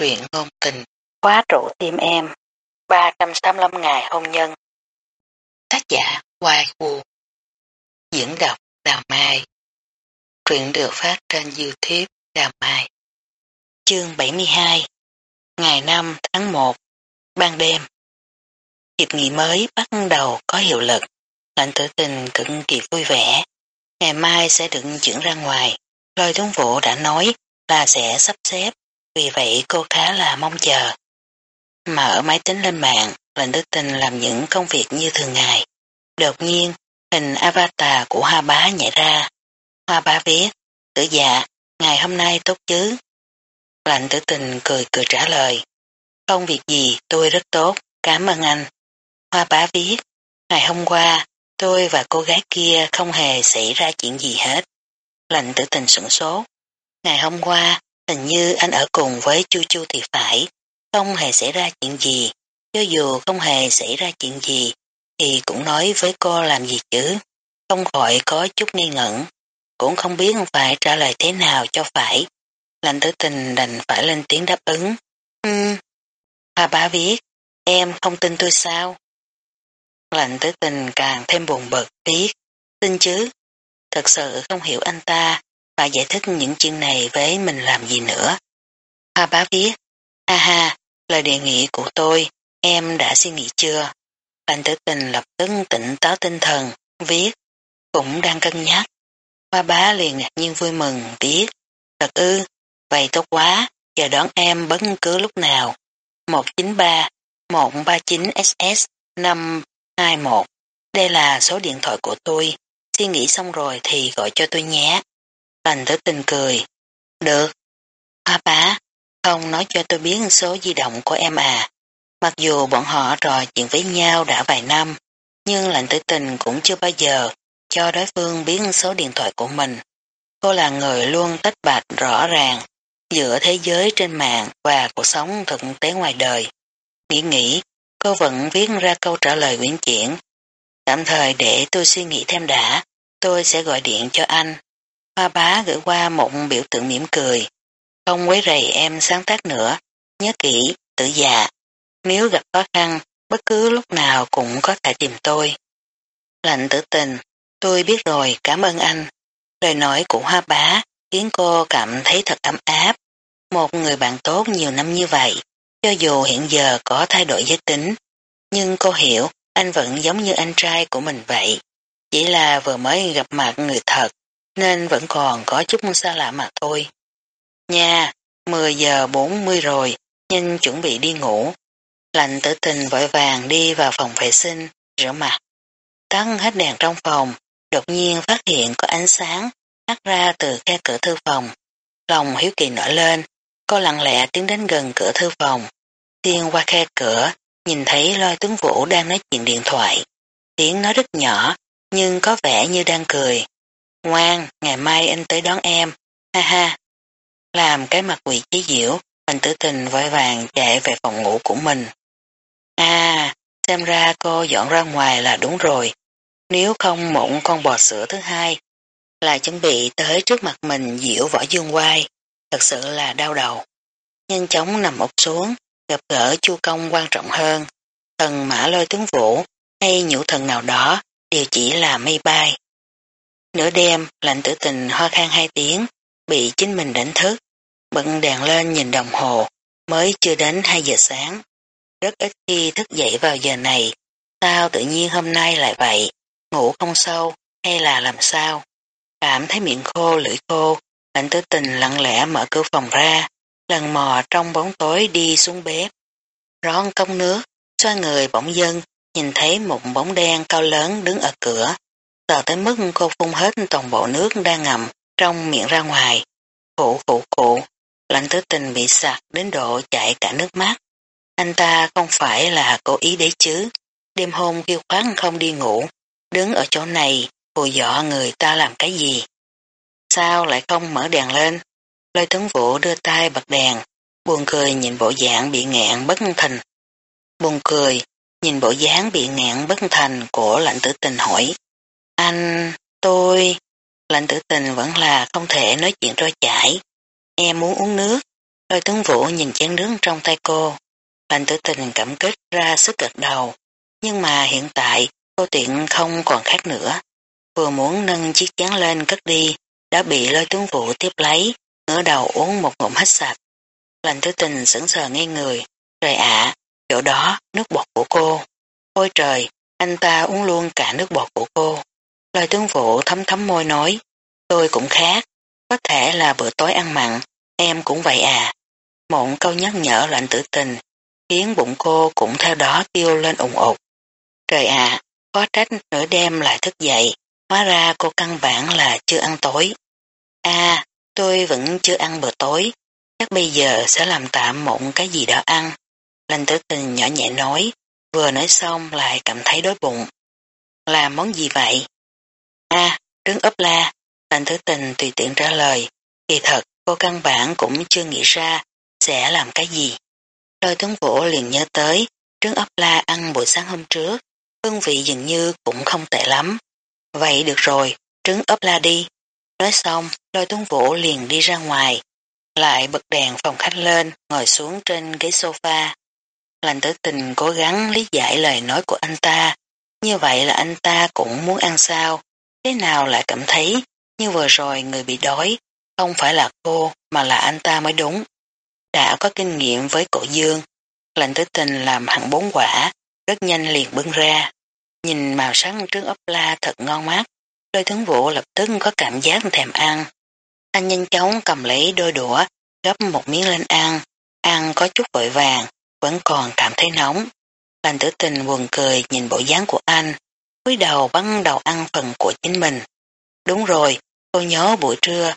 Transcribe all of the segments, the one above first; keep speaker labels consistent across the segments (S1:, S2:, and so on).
S1: truyện ngôn tình, khóa trụ tim em, 385 ngày hôn nhân. Tác giả Hoài Vũ Diễn đọc Đào Mai. Truyện được phát trên Youtube Đào Mai. Chương 72 Ngày 5 tháng 1 Ban đêm. Dịp nghỉ mới bắt đầu có hiệu lực Lệnh tử tình cực kỳ vui vẻ. Ngày mai sẽ được chuyển ra ngoài. Lôi tướng vụ đã nói là sẽ sắp xếp vì vậy cô khá là mong chờ. Mở máy tính lên mạng, lệnh đức tình làm những công việc như thường ngày. Đột nhiên, hình avatar của hoa bá nhảy ra. Hoa bá viết, tử dạ, ngày hôm nay tốt chứ? Lệnh tử tình cười cười trả lời. Không việc gì, tôi rất tốt, cảm ơn anh. Hoa bá viết, ngày hôm qua, tôi và cô gái kia không hề xảy ra chuyện gì hết. Lệnh tử tình sửng sốt. Ngày hôm qua, Hình như anh ở cùng với Chu Chu thì phải, không hề xảy ra chuyện gì, cho dù không hề xảy ra chuyện gì, thì cũng nói với cô làm gì chứ, không khỏi có chút nghi ngẩn, cũng không biết phải trả lời thế nào cho phải. Lạnh tử tình đành phải lên tiếng đáp ứng. Ừm. Hà bá viết, em không tin tôi sao? Lạnh tử tình càng thêm buồn bực viết, tin chứ, thật sự không hiểu anh ta, và giải thích những chuyện này với mình làm gì nữa. Hoa bá viết, ha ha, lời đề nghị của tôi, em đã suy nghĩ chưa? Bành tử tình lập tức tỉnh táo tinh thần, viết, cũng đang cân nhắc. Hoa bá liền ngạc nhiên vui mừng, viết, thật ư, vậy tốt quá, chờ đón em bất cứ lúc nào. 193 139 SS 521 Đây là số điện thoại của tôi. Suy nghĩ xong rồi thì gọi cho tôi nhé. Bành tử tình cười. Được. À, Hoa bá, không nói cho tôi biết số di động của em à. Mặc dù bọn họ trò chuyện với nhau đã vài năm, nhưng lạnh tử tình cũng chưa bao giờ cho đối phương biết số điện thoại của mình. Cô là người luôn tách bạch rõ ràng giữa thế giới trên mạng và cuộc sống thực tế ngoài đời. Nghĩ nghĩ, cô vẫn viết ra câu trả lời quyển chuyển. Tạm thời để tôi suy nghĩ thêm đã, tôi sẽ gọi điện cho anh. Hoa bá gửi qua một biểu tượng mỉm cười. Không quấy rầy em sáng tác nữa, nhớ kỹ, tự già. Nếu gặp khó khăn, bất cứ lúc nào cũng có thể tìm tôi. Lạnh tử tình, tôi biết rồi, cảm ơn anh. Lời nói của hoa bá khiến cô cảm thấy thật ấm áp. Một người bạn tốt nhiều năm như vậy, cho dù hiện giờ có thay đổi giới tính, nhưng cô hiểu anh vẫn giống như anh trai của mình vậy. Chỉ là vừa mới gặp mặt người thật, nên vẫn còn có chút xa lạ mà thôi. Nha, 10 giờ 40 rồi, nhanh chuẩn bị đi ngủ. Lạnh tử tình vội vàng đi vào phòng vệ sinh, rửa mặt. Tắt hết đèn trong phòng, đột nhiên phát hiện có ánh sáng hắt ra từ khe cửa thư phòng. Lòng hiếu kỳ nổi lên, cô lặng lẽ tiến đến gần cửa thư phòng. Tiên qua khe cửa, nhìn thấy lôi tướng vũ đang nói chuyện điện thoại. Tiếng nói rất nhỏ, nhưng có vẻ như đang cười. Ngoan, ngày mai anh tới đón em, ha ha. Làm cái mặt quỷ chế diễu, anh tử tình vội vàng chạy về phòng ngủ của mình. À, xem ra cô dọn ra ngoài là đúng rồi. Nếu không mụn con bò sữa thứ hai, là chuẩn bị tới trước mặt mình diễu võ dương quai. thật sự là đau đầu. Nhanh chóng nằm ốc xuống, gặp gỡ chu công quan trọng hơn. Thần mã lôi tướng vũ hay nhũ thần nào đó đều chỉ là mây bay. Nửa đêm, lạnh tử tình ho khan hai tiếng, bị chính mình đánh thức. Bận đèn lên nhìn đồng hồ, mới chưa đến 2 giờ sáng. Rất ít khi thức dậy vào giờ này, sao tự nhiên hôm nay lại vậy, ngủ không sâu, hay là làm sao? Cảm thấy miệng khô, lưỡi khô, lạnh tử tình lặng lẽ mở cửa phòng ra, lần mò trong bóng tối đi xuống bếp. Rón công nước, xoa người bỗng dưng, nhìn thấy một bóng đen cao lớn đứng ở cửa, sợ tới mức cô phun hết toàn bộ nước đang ngầm trong miệng ra ngoài. Khổ khổ khổ, lạnh tứ tình bị sặc đến độ chạy cả nước mắt. Anh ta không phải là cố ý đấy chứ. Đêm hôm kêu khoáng không đi ngủ, đứng ở chỗ này, hù dọ người ta làm cái gì. Sao lại không mở đèn lên? Lôi tấn vũ đưa tay bật đèn, buồn cười nhìn bộ dạng bị ngẹn bất thành. Buồn cười, nhìn bộ dáng bị ngẹn bất thành của lạnh tử tình hỏi. Anh, tôi, lạnh tử tình vẫn là không thể nói chuyện trôi chảy. Em muốn uống nước, Lôi tướng vũ nhìn chén nước trong tay cô. Lạnh tử tình cảm kích ra sức gật đầu. Nhưng mà hiện tại cô tiện không còn khác nữa. Vừa muốn nâng chiếc chén lên cất đi, đã bị lôi tướng vũ tiếp lấy, ngửa đầu uống một ngụm hết sạch. lệnh tử tình sững sờ ngay người. Trời ạ, chỗ đó, nước bọt của cô. Ôi trời, anh ta uống luôn cả nước bọt của cô. Lời tướng vụ thấm thấm môi nói, tôi cũng khác, có thể là bữa tối ăn mặn, em cũng vậy à. Mộng câu nhắc nhở lạnh tử tình, khiến bụng cô cũng theo đó kêu lên ủng ụt. Trời ạ, có trách nửa đêm lại thức dậy, hóa ra cô căn bản là chưa ăn tối. À, tôi vẫn chưa ăn bữa tối, chắc bây giờ sẽ làm tạm mộng cái gì đó ăn. Lành tử tình nhỏ nhẹ nói, vừa nói xong lại cảm thấy đói bụng. Làm món gì vậy? À, trứng ấp la, lành thứ tình tùy tiện trả lời. Kỳ thật, cô căn bản cũng chưa nghĩ ra sẽ làm cái gì. Đôi tướng vũ liền nhớ tới, trứng ấp la ăn buổi sáng hôm trước, hương vị dường như cũng không tệ lắm. Vậy được rồi, trứng ấp la đi. Nói xong, đôi tuấn vũ liền đi ra ngoài, lại bật đèn phòng khách lên, ngồi xuống trên ghế sofa. Lành tử tình cố gắng lý giải lời nói của anh ta, như vậy là anh ta cũng muốn ăn sao, thế nào lại cảm thấy như vừa rồi người bị đói, không phải là cô mà là anh ta mới đúng. Đã có kinh nghiệm với cổ dương, lành tử tình làm hẳn bốn quả, rất nhanh liền bưng ra. Nhìn màu sắc trứng ốc la thật ngon mắt, đôi tướng vũ lập tức có cảm giác thèm ăn. Anh nhanh chóng cầm lấy đôi đũa, gấp một miếng lên ăn, ăn có chút vội vàng, vẫn còn cảm thấy nóng. Lành tử tình buồn cười nhìn bộ dáng của anh, cúi đầu bắt đầu ăn phần của chính mình. Đúng rồi, cô nhớ buổi trưa,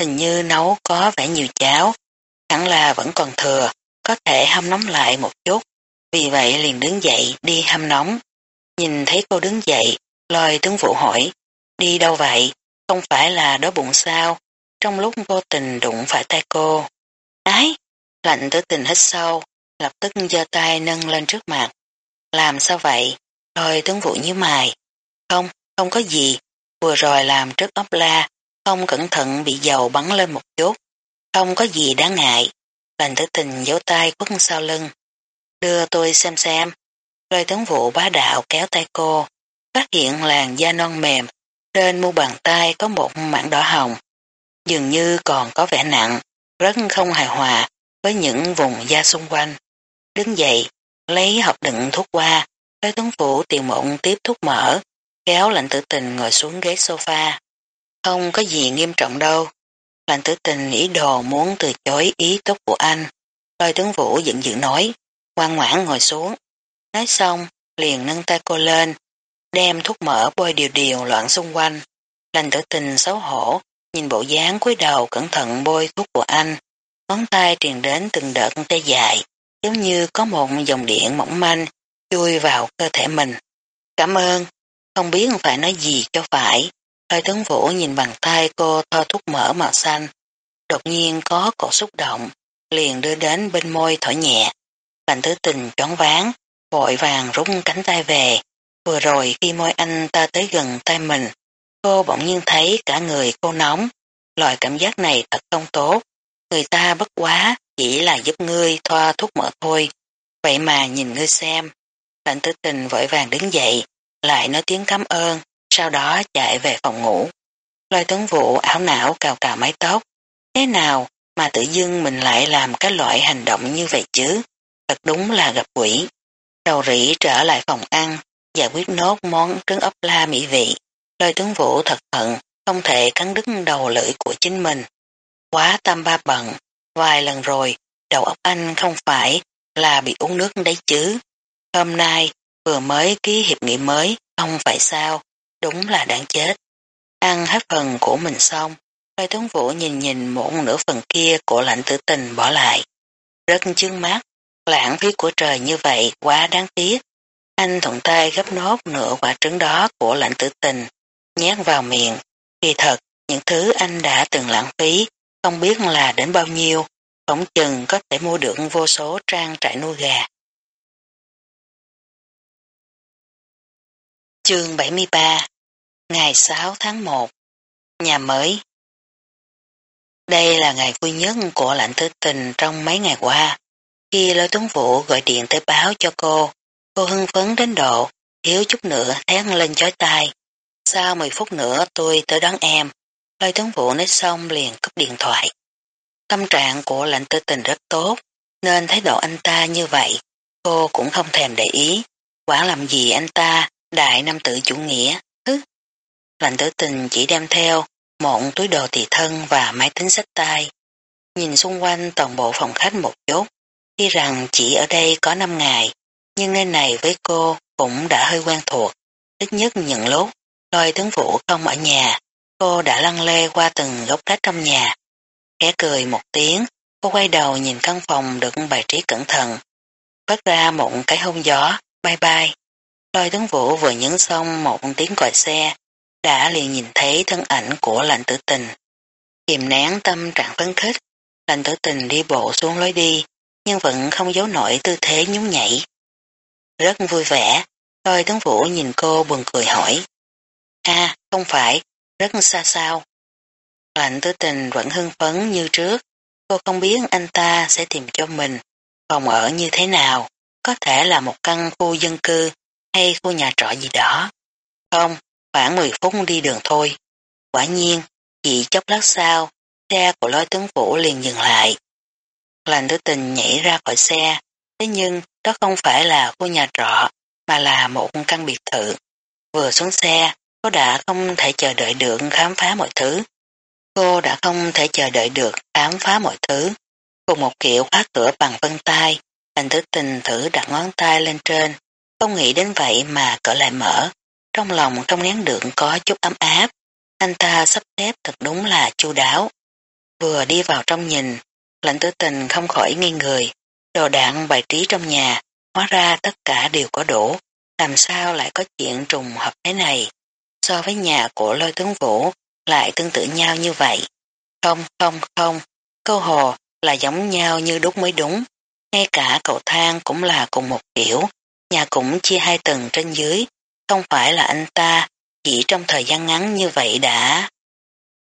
S1: hình như nấu có vẻ nhiều cháo, hẳn là vẫn còn thừa, có thể hâm nóng lại một chút, vì vậy liền đứng dậy đi hâm nóng. Nhìn thấy cô đứng dậy, lời tướng vụ hỏi, đi đâu vậy, không phải là đói bụng sao, trong lúc vô tình đụng phải tay cô. Ái, lạnh tử tình hết sâu, lập tức giơ tay nâng lên trước mặt. Làm sao vậy? Lôi tướng vụ như mày. Không, không có gì, vừa rồi làm trước ốc la, không cẩn thận bị dầu bắn lên một chút. Không có gì đáng ngại. Lành tử tình giấu tay quất sau lưng. Đưa tôi xem xem. Lôi tướng vụ bá đạo kéo tay cô, phát hiện làn da non mềm, trên mu bàn tay có một mảng đỏ hồng. Dường như còn có vẻ nặng, rất không hài hòa với những vùng da xung quanh. Đứng dậy, lấy hộp đựng thuốc qua, lôi tướng vũ tiền mộng tiếp thuốc mỡ, kéo lạnh tử tình ngồi xuống ghế sofa. Không có gì nghiêm trọng đâu. Lạnh tử tình ý đồ muốn từ chối ý tốt của anh. Lôi tướng vũ giận dữ nói, ngoan ngoãn ngồi xuống. Nói xong, liền nâng tay cô lên, đem thuốc mỡ bôi điều điều loạn xung quanh. Lành tử tình xấu hổ, nhìn bộ dáng cúi đầu cẩn thận bôi thuốc của anh. Ngón tay truyền đến từng đợt tê dài, giống như có một dòng điện mỏng manh chui vào cơ thể mình. Cảm ơn, không biết phải nói gì cho phải. hơi tướng vũ nhìn bàn tay cô thoa thuốc mỡ màu xanh. Đột nhiên có cổ xúc động, liền đưa đến bên môi thổi nhẹ. Bành thứ tình choáng váng, vội vàng rút cánh tay về. Vừa rồi khi môi anh ta tới gần tay mình, cô bỗng nhiên thấy cả người cô nóng. Loại cảm giác này thật không tốt. Người ta bất quá chỉ là giúp ngươi thoa thuốc mỡ thôi. Vậy mà nhìn ngươi xem lệnh tử tình vội vàng đứng dậy, lại nói tiếng cảm ơn, sau đó chạy về phòng ngủ. Lôi tuấn vụ ảo não cào cào mái tóc. Thế nào mà tự dưng mình lại làm cái loại hành động như vậy chứ? Thật đúng là gặp quỷ. Đầu rỉ trở lại phòng ăn, giải quyết nốt món trứng ốc la mỹ vị. Lôi tướng vũ thật hận, không thể cắn đứt đầu lưỡi của chính mình. Quá tam ba bận, vài lần rồi, đầu óc anh không phải là bị uống nước đấy chứ. Hôm nay, vừa mới ký hiệp nghị mới, không phải sao, đúng là đáng chết. Ăn hết phần của mình xong, lê tuấn vũ nhìn nhìn một nửa phần kia của lãnh tử tình bỏ lại. Rất chướng mắt, lãng phí của trời như vậy quá đáng tiếc. Anh thuận tay gấp nốt nửa quả trứng đó của lãnh tử tình, nhét vào miệng. Kỳ thật, những thứ anh đã từng lãng phí, không biết là đến bao nhiêu, phỏng chừng có thể mua được vô số trang trại nuôi gà. Chương 73 Ngày 6 tháng 1 Nhà mới Đây là ngày vui nhất của lãnh tứ tình trong mấy ngày qua. Khi lôi tuấn vũ gọi điện tới báo cho cô, cô hưng phấn đến độ, thiếu chút nữa thét lên chói tai. Sau 10 phút nữa tôi tới đón em. Lôi tuấn vũ nói xong liền cúp điện thoại. Tâm trạng của lãnh tư tình rất tốt, nên thái độ anh ta như vậy, cô cũng không thèm để ý. Quả làm gì anh ta, đại nam tử chủ nghĩa, hứ. Lạnh tử tình chỉ đem theo một túi đồ tỳ thân và máy tính sách tay. Nhìn xung quanh toàn bộ phòng khách một chút, khi rằng chỉ ở đây có 5 ngày, nhưng nơi này với cô cũng đã hơi quen thuộc. Ít nhất những lúc, lôi tướng vũ không ở nhà, cô đã lăn lê qua từng góc cách trong nhà. Khẽ cười một tiếng, cô quay đầu nhìn căn phòng được bài trí cẩn thận. Phát ra một cái hôn gió, bye bye. Lôi tướng vũ vừa nhấn xong một tiếng còi xe, đã liền nhìn thấy thân ảnh của lạnh tử tình. Kiềm nén tâm trạng phấn khích, lạnh tử tình đi bộ xuống lối đi, nhưng vẫn không giấu nổi tư thế nhún nhảy. Rất vui vẻ, lôi tướng vũ nhìn cô buồn cười hỏi. a không phải, rất xa sao. Lạnh tử tình vẫn hưng phấn như trước, cô không biết anh ta sẽ tìm cho mình phòng ở như thế nào, có thể là một căn khu dân cư hay khu nhà trọ gì đó. Không, khoảng 10 phút đi đường thôi. Quả nhiên, chỉ chốc lát sau, xe của lối tướng phủ liền dừng lại. Lành tử tình nhảy ra khỏi xe, thế nhưng đó không phải là khu nhà trọ, mà là một căn biệt thự. Vừa xuống xe, cô đã không thể chờ đợi được khám phá mọi thứ. Cô đã không thể chờ đợi được khám phá mọi thứ. Cùng một kiểu khóa cửa bằng vân tay, lành tử tình thử đặt ngón tay lên trên, không nghĩ đến vậy mà cỡ lại mở. Trong lòng trong nén đường có chút ấm áp, anh ta sắp xếp thật đúng là chu đáo. Vừa đi vào trong nhìn, lạnh tử tình không khỏi nghi người, đồ đạn bài trí trong nhà, hóa ra tất cả đều có đủ, làm sao lại có chuyện trùng hợp thế này. So với nhà của lôi tướng vũ, lại tương tự nhau như vậy. Không, không, không, câu hồ là giống nhau như đúc mới đúng, ngay cả cầu thang cũng là cùng một kiểu, nhà cũng chia hai tầng trên dưới, không phải là anh ta, chỉ trong thời gian ngắn như vậy đã.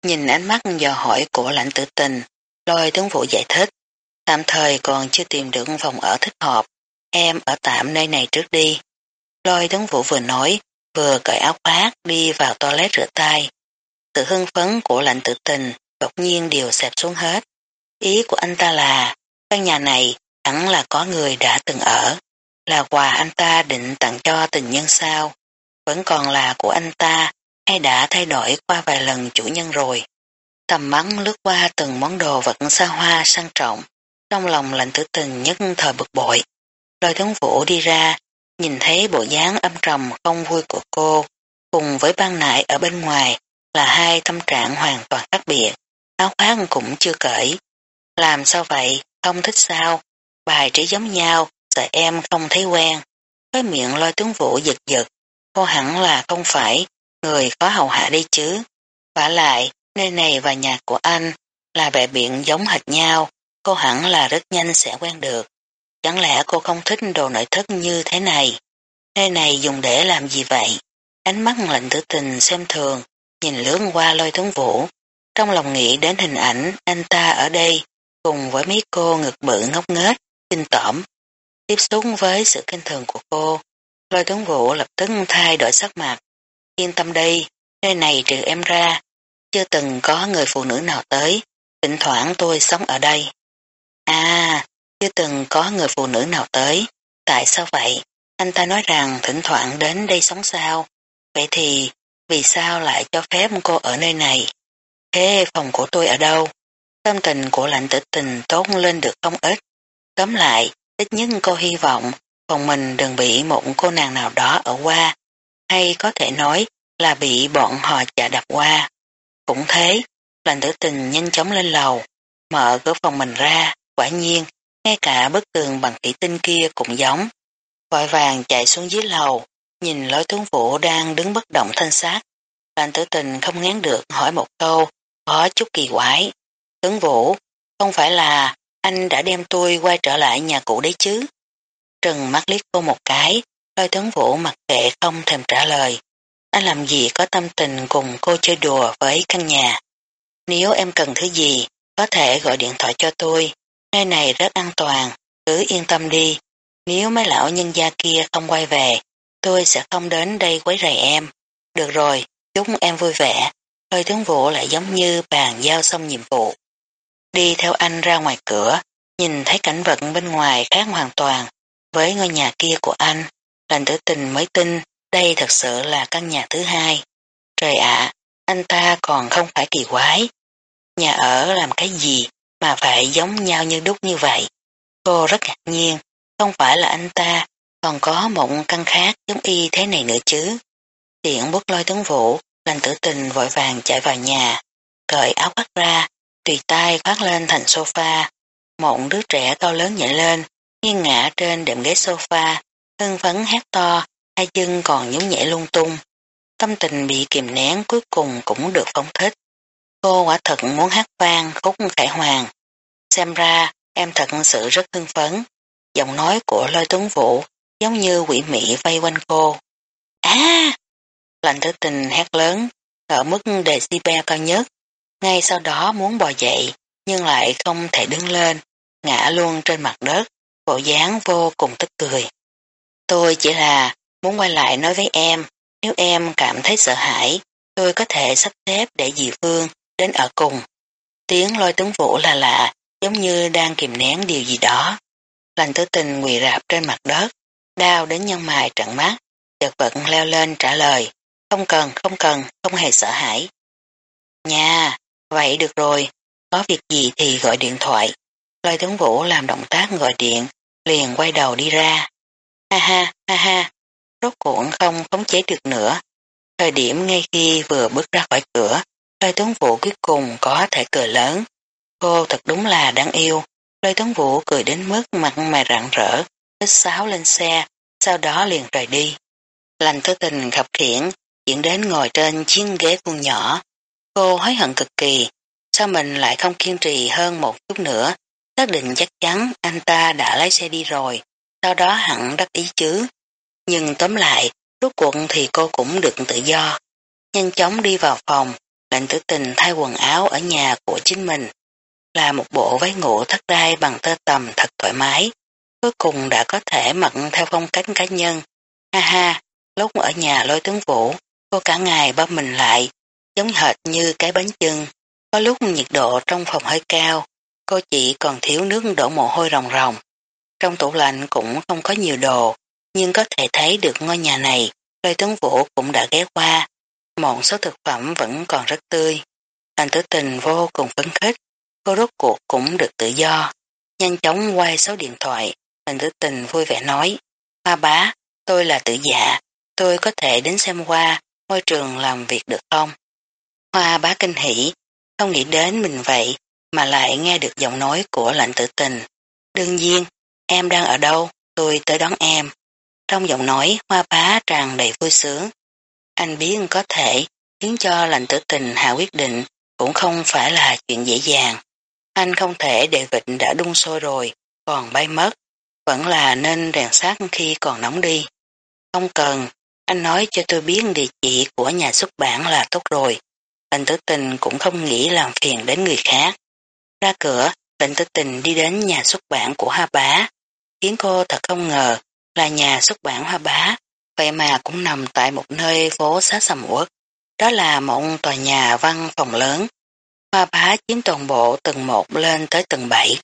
S1: Nhìn ánh mắt dò hỏi của lãnh tử tình, lôi tướng vụ giải thích, tạm thời còn chưa tìm được phòng ở thích hợp, em ở tạm nơi này trước đi. Lôi tướng vụ vừa nói, vừa cởi áo khoác đi vào toilet rửa tay. Sự hưng phấn của lạnh tử tình đột nhiên đều xẹp xuống hết. Ý của anh ta là, căn nhà này hẳn là có người đã từng ở, là quà anh ta định tặng cho tình nhân sao vẫn còn là của anh ta hay đã thay đổi qua vài lần chủ nhân rồi. Tầm mắt lướt qua từng món đồ vật xa hoa sang trọng, trong lòng lạnh tử tình nhất thời bực bội. Lôi tướng vũ đi ra, nhìn thấy bộ dáng âm trầm không vui của cô, cùng với ban nại ở bên ngoài là hai tâm trạng hoàn toàn khác biệt, áo khoác cũng chưa cởi. Làm sao vậy, không thích sao, bài trí giống nhau, sợ em không thấy quen. Cái miệng lôi tướng vũ giật giật, cô hẳn là không phải người có hầu hạ đi chứ. Và lại, nơi này và nhà của anh là bè biển giống hệt nhau, cô hẳn là rất nhanh sẽ quen được. Chẳng lẽ cô không thích đồ nội thất như thế này? Nơi này dùng để làm gì vậy? Ánh mắt lạnh tử tình xem thường, nhìn lướt qua lôi tướng vũ. Trong lòng nghĩ đến hình ảnh anh ta ở đây, cùng với mấy cô ngực bự ngốc nghếch, kinh tởm. Tiếp xúc với sự kinh thường của cô, Lôi tướng vũ lập tức thay đổi sắc mặt. Yên tâm đi, nơi này trừ em ra, chưa từng có người phụ nữ nào tới, thỉnh thoảng tôi sống ở đây. À, chưa từng có người phụ nữ nào tới, tại sao vậy? Anh ta nói rằng thỉnh thoảng đến đây sống sao? Vậy thì, vì sao lại cho phép cô ở nơi này? Thế phòng của tôi ở đâu? Tâm tình của lạnh tử tình tốt lên được không ít. cấm lại, ít nhất cô hy vọng còn mình đừng bị một cô nàng nào đó ở qua, hay có thể nói là bị bọn họ chạ đạp qua. Cũng thế, lành tử tình nhanh chóng lên lầu, mở cửa phòng mình ra, quả nhiên, ngay cả bức tường bằng thủy tinh kia cũng giống. Vội vàng chạy xuống dưới lầu, nhìn lối tướng vũ đang đứng bất động thanh sát. Lành tử tình không ngán được hỏi một câu, có chút kỳ quái. Tướng vũ, không phải là anh đã đem tôi quay trở lại nhà cũ đấy chứ? Trừng mắt liếc cô một cái, lôi tướng vũ mặc kệ không thèm trả lời. Anh làm gì có tâm tình cùng cô chơi đùa với căn nhà. Nếu em cần thứ gì, có thể gọi điện thoại cho tôi, nơi này rất an toàn, cứ yên tâm đi, nếu mấy lão nhân gia kia không quay về, tôi sẽ không đến đây quấy rầy em. Được rồi, chúc em vui vẻ, hơi tướng vụ lại giống như bàn giao xong nhiệm vụ. Đi theo anh ra ngoài cửa, nhìn thấy cảnh vật bên ngoài khác hoàn toàn với ngôi nhà kia của anh, lành tử tình mới tin đây thật sự là căn nhà thứ hai. Trời ạ, anh ta còn không phải kỳ quái. Nhà ở làm cái gì mà phải giống nhau như đúc như vậy? Cô rất ngạc nhiên, không phải là anh ta còn có một căn khác giống y thế này nữa chứ. Tiện bước lôi tướng vũ, lành tử tình vội vàng chạy vào nhà, cởi áo khoác ra, tùy tay khoác lên thành sofa. Một đứa trẻ cao lớn nhảy lên, nghiêng ngã trên đệm ghế sofa, hưng phấn hát to, hai chân còn nhún nhảy lung tung. Tâm tình bị kìm nén cuối cùng cũng được phóng thích. Cô quả thật muốn hát vang khúc khải hoàng. Xem ra, em thật sự rất hưng phấn. Giọng nói của lôi tuấn vũ giống như quỷ mị vây quanh cô. À! Lạnh tử tình hét lớn, ở mức decibel cao nhất. Ngay sau đó muốn bò dậy, nhưng lại không thể đứng lên, ngã luôn trên mặt đất, bộ dáng vô cùng tức cười. Tôi chỉ là muốn quay lại nói với em, nếu em cảm thấy sợ hãi, tôi có thể sắp xếp để dì Phương đến ở cùng. Tiếng lôi tướng vũ là lạ, giống như đang kìm nén điều gì đó. Lành tử tình quỳ rạp trên mặt đất, đau đến nhân mài trận mắt, chợt vận leo lên trả lời, không cần, không cần, không hề sợ hãi. Nha, vậy được rồi, có việc gì thì gọi điện thoại. Lôi tướng vũ làm động tác gọi điện, liền quay đầu đi ra. Ha ha, ha ha, rốt cuộn không khống chế được nữa. Thời điểm ngay khi vừa bước ra khỏi cửa, lôi tướng vũ cuối cùng có thể cười lớn. Cô thật đúng là đáng yêu. Lôi tướng vũ cười đến mức mặt mày rạng rỡ, thích sáo lên xe, sau đó liền rời đi. Lành tư tình khập khiển, chuyển đến ngồi trên chiếc ghế vuông nhỏ. Cô hối hận cực kỳ, sao mình lại không kiên trì hơn một chút nữa, xác định chắc chắn anh ta đã lái xe đi rồi, sau đó hẳn đắc ý chứ. Nhưng tóm lại, rốt cuộc thì cô cũng được tự do. Nhanh chóng đi vào phòng, lệnh tử tình thay quần áo ở nhà của chính mình. Là một bộ váy ngủ thắt đai bằng tơ tầm thật thoải mái. Cuối cùng đã có thể mặc theo phong cách cá nhân. Ha ha, lúc ở nhà lôi tướng vũ, cô cả ngày bắp mình lại, giống hệt như cái bánh chưng. Có lúc nhiệt độ trong phòng hơi cao, cô chỉ còn thiếu nước đổ mồ hôi ròng ròng. Trong tủ lạnh cũng không có nhiều đồ, nhưng có thể thấy được ngôi nhà này, lôi tướng vũ cũng đã ghé qua. Một số thực phẩm vẫn còn rất tươi. Anh tử tình vô cùng phấn khích, cô rốt cuộc cũng được tự do. Nhanh chóng quay số điện thoại, anh tử tình vui vẻ nói, Hoa bá, tôi là tử dạ, tôi có thể đến xem qua môi trường làm việc được không? Hoa bá kinh hỉ, không nghĩ đến mình vậy mà lại nghe được giọng nói của lạnh tử tình. Đương nhiên, em đang ở đâu, tôi tới đón em. Trong giọng nói hoa bá tràn đầy vui sướng. Anh biết có thể khiến cho lạnh tử tình hạ quyết định cũng không phải là chuyện dễ dàng. Anh không thể để vịt đã đun sôi rồi, còn bay mất. Vẫn là nên rèn sát khi còn nóng đi. Không cần, anh nói cho tôi biết địa chỉ của nhà xuất bản là tốt rồi. Lệnh tử tình cũng không nghĩ làm phiền đến người khác. Ra cửa, lệnh tử tình đi đến nhà xuất bản của Hoa Bá. Khiến cô thật không ngờ là nhà xuất bản Hoa Bá, vậy mà cũng nằm tại một nơi phố xá sầm uất. Đó là một tòa nhà văn phòng lớn. Hoa Bá chiếm toàn bộ tầng một lên tới tầng bảy